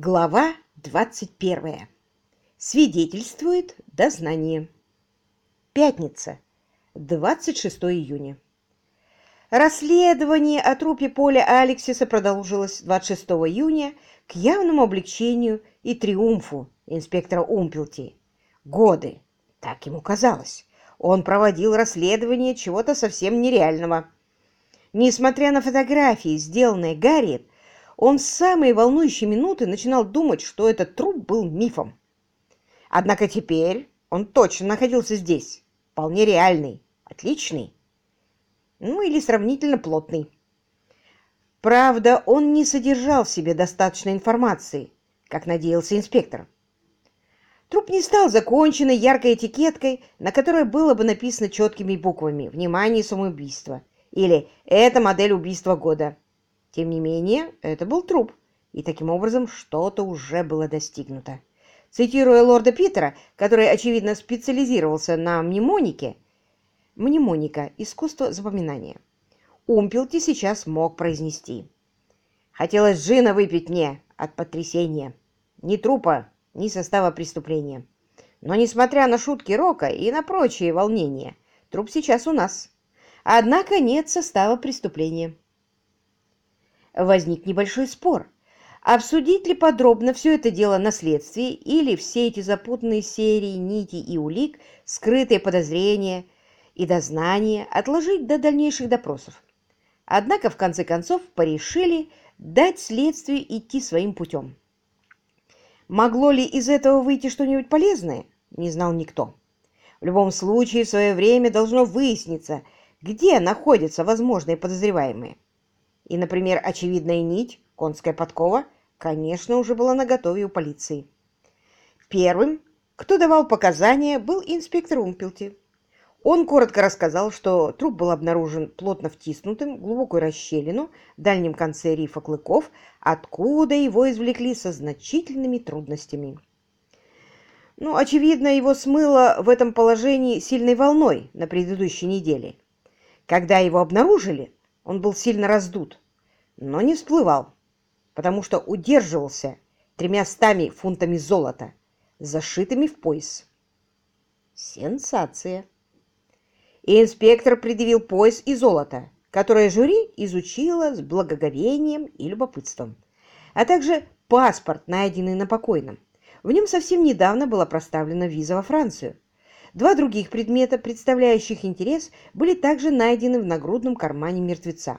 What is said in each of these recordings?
Глава 21. Свидетельствует дознание. Пятница, 26 июня. Расследование о трупе Поля Алексиса продолжилось 26 июня к явному облегчению и триумфу инспектора Умпелти. Годы, так ему казалось, он проводил расследование чего-то совсем нереального. Несмотря на фотографии, сделанные Гарриет, он в самые волнующие минуты начинал думать, что этот труп был мифом. Однако теперь он точно находился здесь, вполне реальный, отличный, ну или сравнительно плотный. Правда, он не содержал в себе достаточной информации, как надеялся инспектор. Труп не стал законченной яркой этикеткой, на которой было бы написано четкими буквами «Внимание, самоубийство» или «Это модель убийства года». Тем не менее, это был труп, и таким образом что-то уже было достигнуто. Цитируя лорда Питера, который, очевидно, специализировался на мнемонике, мнемоника – искусство запоминания, Умпелти сейчас мог произнести. «Хотелось джина выпить мне от потрясения. Ни трупа, ни состава преступления. Но, несмотря на шутки Рока и на прочие волнения, труп сейчас у нас. Однако нет состава преступления» возник небольшой спор. Обсудить ли подробно все это дело на следствии или все эти запутанные серии нитей и улик, скрытые подозрения и дознания отложить до дальнейших допросов. Однако, в конце концов, порешили дать следствию идти своим путем. Могло ли из этого выйти что-нибудь полезное, не знал никто. В любом случае, в свое время должно выясниться, где находятся возможные подозреваемые. И, например, очевидная нить, конская подкова, конечно, уже была наготове у полиции. Первым, кто давал показания, был инспектор Умпелти. Он коротко рассказал, что труп был обнаружен плотно втиснутым в глубокую расщелину в дальнем конце рифа Клыков, откуда его извлекли со значительными трудностями. Ну, очевидно, его смыло в этом положении сильной волной на предыдущей неделе. Когда его обнаружили, он был сильно раздут, но не всплывал, потому что удерживался тремя стами фунтами золота, зашитыми в пояс. Сенсация! И инспектор предъявил пояс и золото, которое жюри изучило с благоговением и любопытством, а также паспорт, найденный на покойном. В нем совсем недавно была проставлена виза во Францию. Два других предмета, представляющих интерес, были также найдены в нагрудном кармане мертвеца.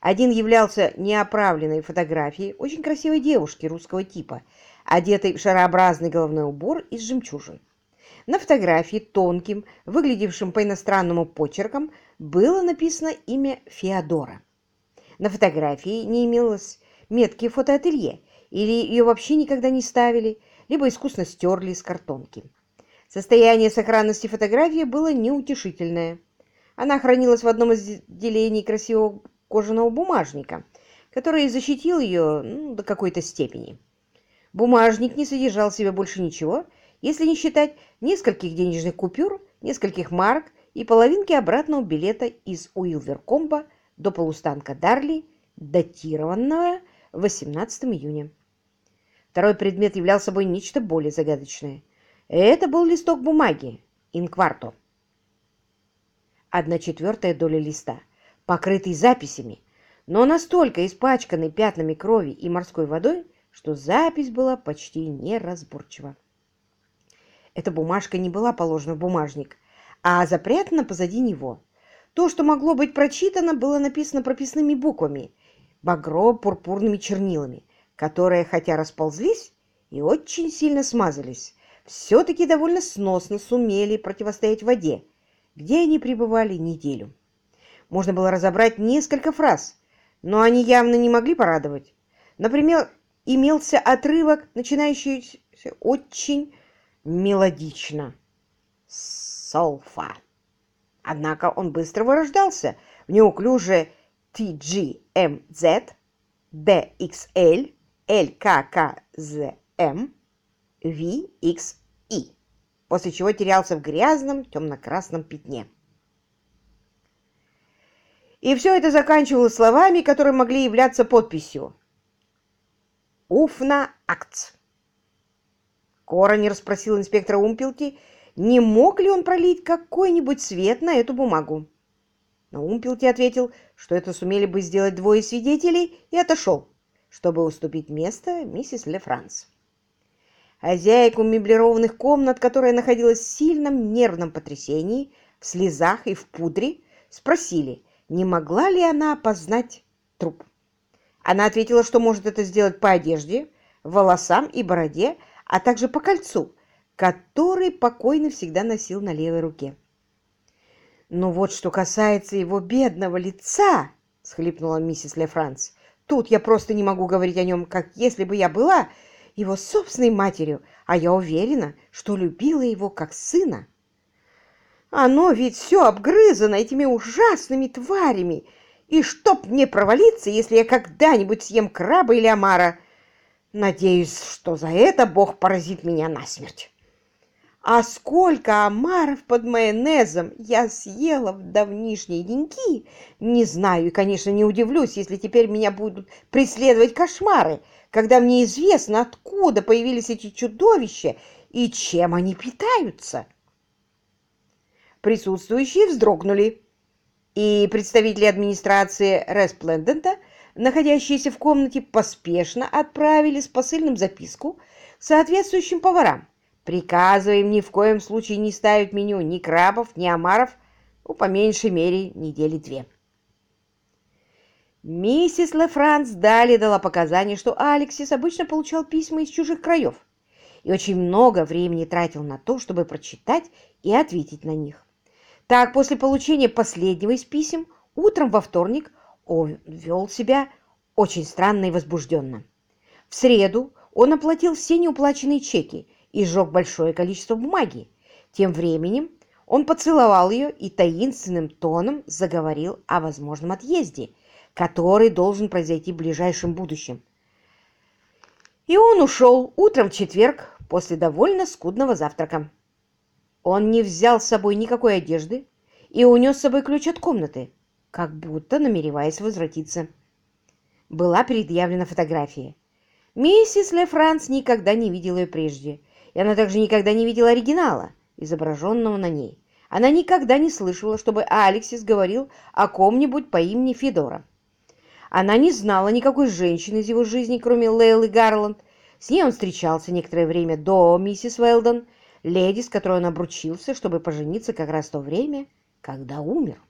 Один являлся неоправленной фотографией очень красивой девушки русского типа, одетой в шарообразный головной убор из жемчужин. На фотографии тонким, выглядевшим по-иностранному почерком, было написано имя Феодора. На фотографии не имелось метки фотоателье, или ее вообще никогда не ставили, либо искусно стерли из картонки. Состояние сохранности фотографии было неутешительное. Она хранилась в одном из отделений красивого кожаного бумажника, который защитил ее ну, до какой-то степени. Бумажник не содержал в себе больше ничего, если не считать нескольких денежных купюр, нескольких марок и половинки обратного билета из Уилверкомба до полустанка Дарли, датированного 18 июня. Второй предмет являл собой нечто более загадочное – это был листок бумаги, инкварто. Одна четвертая доля листа, покрытый записями, но настолько испачканный пятнами крови и морской водой, что запись была почти неразборчива. Эта бумажка не была положена в бумажник, а запрятана позади него. То, что могло быть прочитано, было написано прописными буквами, багро-пурпурными чернилами, которые, хотя расползлись и очень сильно смазались, все-таки довольно сносно сумели противостоять воде, где они пребывали неделю. Можно было разобрать несколько фраз, но они явно не могли порадовать. Например, имелся отрывок, начинающийся очень мелодично. Солфа. Однако он быстро вырождался в неуклюже TGMZ, DXL, LKKZM, VXI, после чего терялся в грязном темно-красном пятне. И все это заканчивалось словами, которые могли являться подписью. Уфна акц. Коронер спросил инспектора Умпелти, не мог ли он пролить какой-нибудь свет на эту бумагу. Но Умпелти ответил, что это сумели бы сделать двое свидетелей, и отошел, чтобы уступить место миссис Лефранс. Хозяйку меблированных комнат, которая находилась в сильном нервном потрясении, в слезах и в пудре, спросили, не могла ли она опознать труп. Она ответила, что может это сделать по одежде, волосам и бороде, а также по кольцу, который покойный всегда носил на левой руке. «Ну вот что касается его бедного лица», — схлипнула миссис Лефранц, «тут я просто не могу говорить о нем, как если бы я была его собственной матерью, а я уверена, что любила его как сына». «Оно ведь все обгрызано этими ужасными тварями, и чтоб мне провалиться, если я когда-нибудь съем краба или омара, надеюсь, что за это Бог поразит меня насмерть». А сколько омаров под майонезом я съела в давнишние деньки, не знаю и, конечно, не удивлюсь, если теперь меня будут преследовать кошмары, когда мне известно, откуда появились эти чудовища и чем они питаются. Присутствующие вздрогнули, и представители администрации Респлендента, находящиеся в комнате, поспешно отправили с посыльным записку соответствующим поварам, Приказываем ни в коем случае не ставить меню ни крабов, ни омаров, ну, по меньшей мере, недели две. Миссис Лефранс далее дала показания, что Алексис обычно получал письма из чужих краев и очень много времени тратил на то, чтобы прочитать и ответить на них. Так, после получения последнего из писем, утром во вторник он вел себя очень странно и возбужденно. В среду он оплатил все неуплаченные чеки и сжег большое количество бумаги. Тем временем он поцеловал ее и таинственным тоном заговорил о возможном отъезде, который должен произойти в ближайшем будущем. И он ушел утром в четверг после довольно скудного завтрака. Он не взял с собой никакой одежды и унес с собой ключ от комнаты, как будто намереваясь возвратиться. Была предъявлена фотография. Миссис Ле Франс никогда не видела ее прежде, и она также никогда не видела оригинала, изображенного на ней. Она никогда не слышала, чтобы Алексис говорил о ком-нибудь по имени Федора. Она не знала никакой женщины из его жизни, кроме Лейлы Гарланд. С ней он встречался некоторое время до миссис Уэлдон, леди, с которой он обручился, чтобы пожениться как раз в то время, когда умер.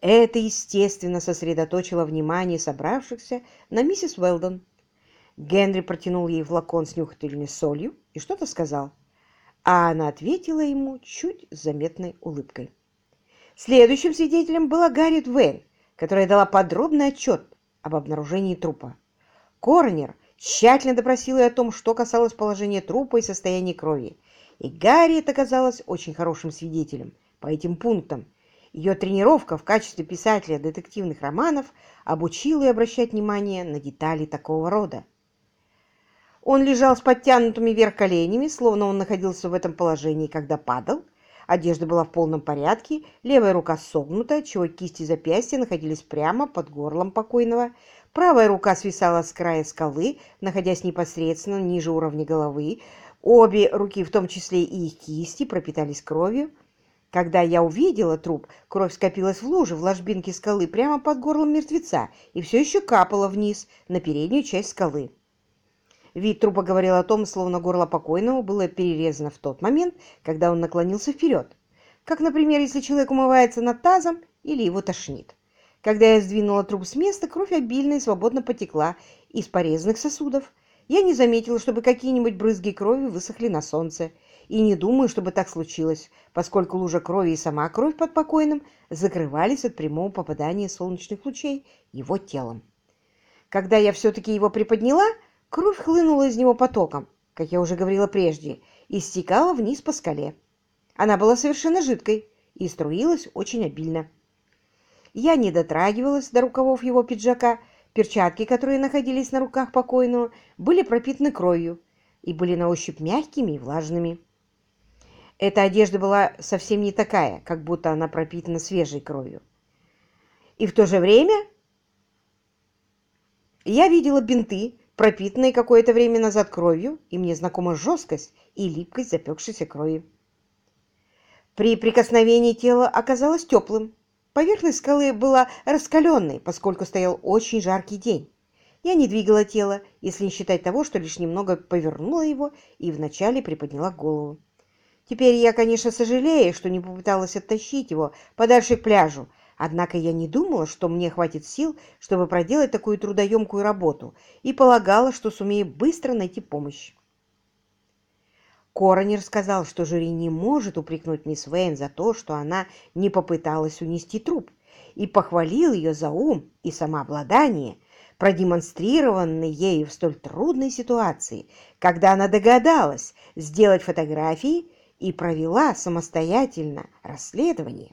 Это, естественно, сосредоточило внимание собравшихся на миссис Уэлдон. Генри протянул ей флакон с нюхательной солью и что-то сказал, а она ответила ему чуть заметной улыбкой. Следующим свидетелем была Гарриет Вейн, которая дала подробный отчет об обнаружении трупа. Коронер тщательно допросил ее о том, что касалось положения трупа и состояния крови, и Гарриет оказалась очень хорошим свидетелем по этим пунктам. Ее тренировка в качестве писателя детективных романов обучила ее обращать внимание на детали такого рода. Он лежал с подтянутыми вверх коленями, словно он находился в этом положении, когда падал. Одежда была в полном порядке, левая рука согнута, чего кисти запястья находились прямо под горлом покойного. Правая рука свисала с края скалы, находясь непосредственно ниже уровня головы. Обе руки, в том числе и их кисти, пропитались кровью. Когда я увидела труп, кровь скопилась в луже в ложбинке скалы прямо под горлом мертвеца и все еще капала вниз на переднюю часть скалы. Вид трупа говорил о том, словно горло покойного было перерезано в тот момент, когда он наклонился вперед. Как, например, если человек умывается над тазом или его тошнит. Когда я сдвинула труп с места, кровь обильно и свободно потекла из порезанных сосудов. Я не заметила, чтобы какие-нибудь брызги крови высохли на солнце. И не думаю, чтобы так случилось, поскольку лужа крови и сама кровь под покойным закрывались от прямого попадания солнечных лучей его телом. Когда я все-таки его приподняла, Кровь хлынула из него потоком, как я уже говорила прежде, и стекала вниз по скале. Она была совершенно жидкой и струилась очень обильно. Я не дотрагивалась до рукавов его пиджака, перчатки, которые находились на руках покойного, были пропитаны кровью и были на ощупь мягкими и влажными. Эта одежда была совсем не такая, как будто она пропитана свежей кровью. И в то же время я видела бинты, пропитанной какое-то время назад кровью, и мне знакома жесткость и липкость запекшейся крови. При прикосновении тело оказалось теплым. Поверхность скалы была раскаленной, поскольку стоял очень жаркий день. Я не двигала тело, если не считать того, что лишь немного повернула его и вначале приподняла голову. Теперь я, конечно, сожалею, что не попыталась оттащить его подальше к пляжу, однако я не думала, что мне хватит сил, чтобы проделать такую трудоемкую работу, и полагала, что сумею быстро найти помощь. Коронер сказал, что жюри не может упрекнуть мисс Вейн за то, что она не попыталась унести труп, и похвалил ее за ум и самообладание, продемонстрированный ею в столь трудной ситуации, когда она догадалась сделать фотографии и провела самостоятельно расследование.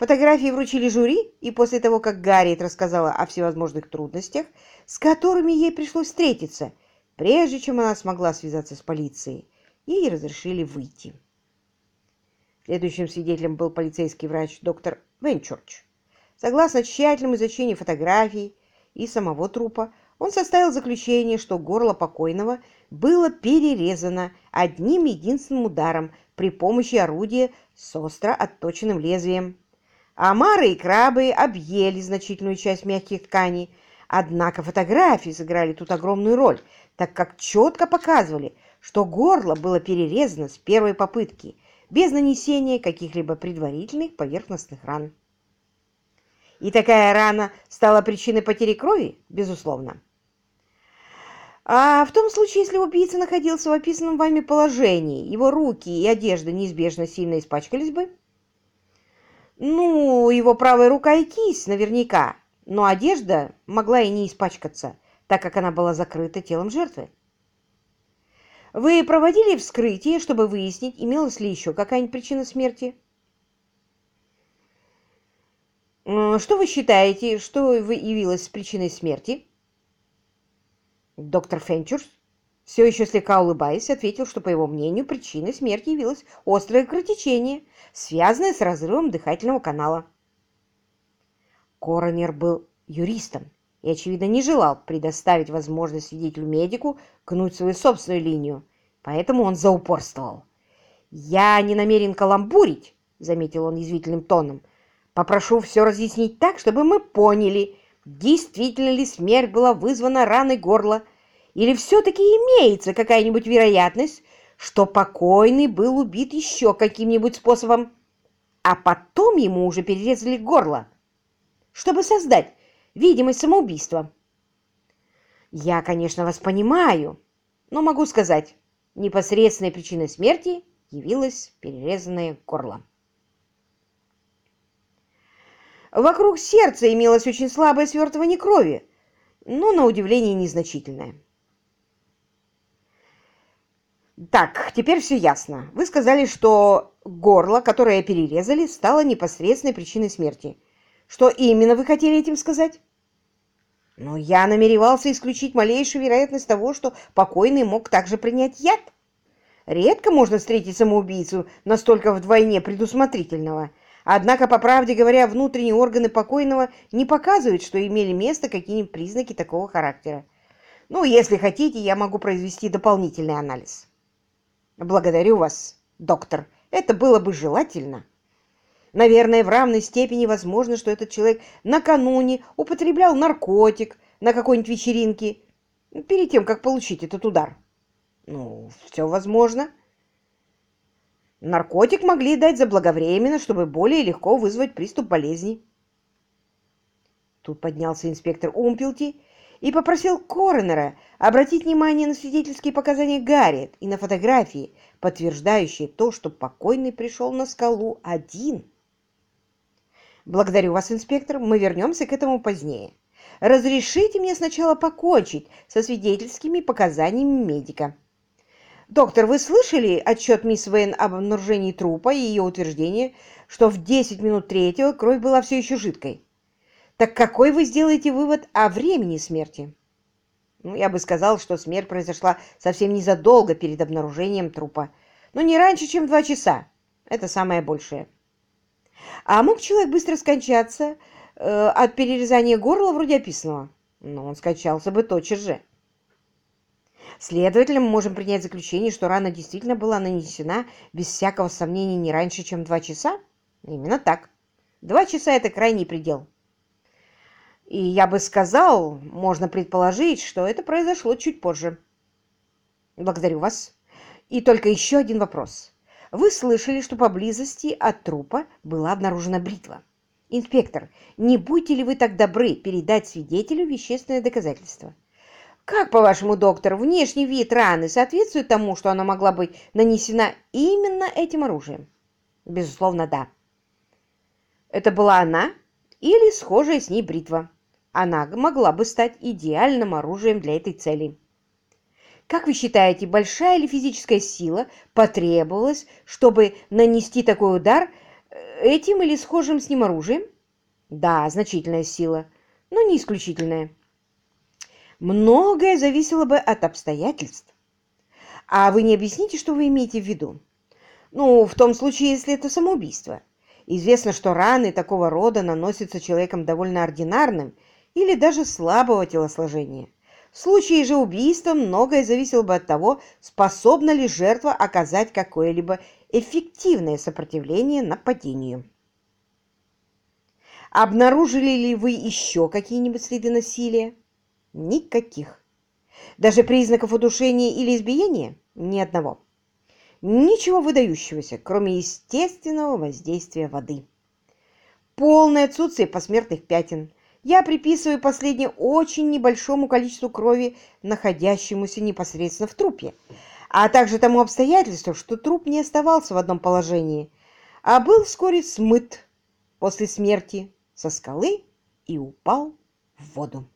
Фотографии вручили жюри, и после того, как Гарриет рассказала о всевозможных трудностях, с которыми ей пришлось встретиться, прежде чем она смогла связаться с полицией, ей разрешили выйти. Следующим свидетелем был полицейский врач доктор Венчурч. Согласно тщательному изучению фотографий и самого трупа, он составил заключение, что горло покойного было перерезано одним единственным ударом при помощи орудия с остро отточенным лезвием. Омары и крабы объели значительную часть мягких тканей, однако фотографии сыграли тут огромную роль, так как четко показывали, что горло было перерезано с первой попытки, без нанесения каких-либо предварительных поверхностных ран. И такая рана стала причиной потери крови, безусловно. А в том случае, если убийца находился в описанном вами положении, его руки и одежда неизбежно сильно испачкались бы? Ну, его правая рука и кисть наверняка, но одежда могла и не испачкаться, так как она была закрыта телом жертвы. Вы проводили вскрытие, чтобы выяснить, имелась ли еще какая-нибудь причина смерти? Что вы считаете, что явилось причиной смерти? Доктор Фенчурс, все еще слегка улыбаясь, ответил, что, по его мнению, причиной смерти явилось острое кровотечение, связанное с разрывом дыхательного канала. Коронер был юристом и, очевидно, не желал предоставить возможность свидетелю-медику гнуть свою собственную линию, поэтому он заупорствовал. «Я не намерен каламбурить», — заметил он язвительным тоном. «Попрошу все разъяснить так, чтобы мы поняли, действительно ли смерть была вызвана раной горла, или все-таки имеется какая-нибудь вероятность, что покойный был убит еще каким-нибудь способом, а потом ему уже перерезали горло, чтобы создать видимость самоубийства. Я, конечно, вас понимаю, но могу сказать, непосредственной причиной смерти явилось перерезанное горло. Вокруг сердца имелось очень слабое свертывание крови, но, на удивление, незначительное. Так, теперь все ясно. Вы сказали, что горло, которое перерезали, стало непосредственной причиной смерти. Что именно вы хотели этим сказать? Но я намеревался исключить малейшую вероятность того, что покойный мог также принять яд. Редко можно встретить самоубийцу настолько вдвойне предусмотрительного. Однако, по правде говоря, внутренние органы покойного не показывают, что имели место какие-нибудь признаки такого характера. Ну, если хотите, я могу произвести дополнительный анализ. Благодарю вас, доктор. Это было бы желательно. Наверное, в равной степени возможно, что этот человек накануне употреблял наркотик на какой-нибудь вечеринке перед тем, как получить этот удар. Ну, все возможно. Наркотик могли дать заблаговременно, чтобы более легко вызвать приступ болезни. Тут поднялся инспектор Умпелти и попросил коронера обратить внимание на свидетельские показания Гарриет и на фотографии, подтверждающие то, что покойный пришел на скалу один. Благодарю вас, инспектор, мы вернемся к этому позднее. Разрешите мне сначала покончить со свидетельскими показаниями медика. Доктор, вы слышали отчет мисс Вейн об обнаружении трупа и ее утверждение, что в 10 минут третьего кровь была все еще жидкой? Так какой вы сделаете вывод о времени смерти? Ну, я бы сказал, что смерть произошла совсем незадолго перед обнаружением трупа. Но не раньше, чем два часа. Это самое большее. А мог человек быстро скончаться э, от перерезания горла вроде описанного? Но он скончался бы тотчас же. Следовательно, мы можем принять заключение, что рана действительно была нанесена без всякого сомнения не раньше, чем два часа? Именно так. Два часа – это крайний предел. И я бы сказал, можно предположить, что это произошло чуть позже. Благодарю вас. И только еще один вопрос. Вы слышали, что поблизости от трупа была обнаружена бритва. Инспектор, не будете ли вы так добры передать свидетелю вещественное доказательство? Как, по-вашему, доктор, внешний вид раны соответствует тому, что она могла быть нанесена именно этим оружием? Безусловно, да. Это была она или схожая с ней бритва? Она могла бы стать идеальным оружием для этой цели. Как вы считаете, большая ли физическая сила потребовалась, чтобы нанести такой удар э, этим или схожим с ним оружием? Да, значительная сила, но не исключительная. Многое зависело бы от обстоятельств. А вы не объясните, что вы имеете в виду? Ну, в том случае, если это самоубийство. Известно, что раны такого рода наносятся человеком довольно ординарным или даже слабого телосложения. В случае же убийства многое зависело бы от того, способна ли жертва оказать какое-либо эффективное сопротивление нападению. Обнаружили ли вы еще какие-нибудь следы насилия? Никаких. Даже признаков удушения или избиения? Ни одного. Ничего выдающегося, кроме естественного воздействия воды. Полное отсутствие посмертных пятен – я приписываю последнее очень небольшому количеству крови, находящемуся непосредственно в трупе, а также тому обстоятельству, что труп не оставался в одном положении, а был вскоре смыт после смерти со скалы и упал в воду.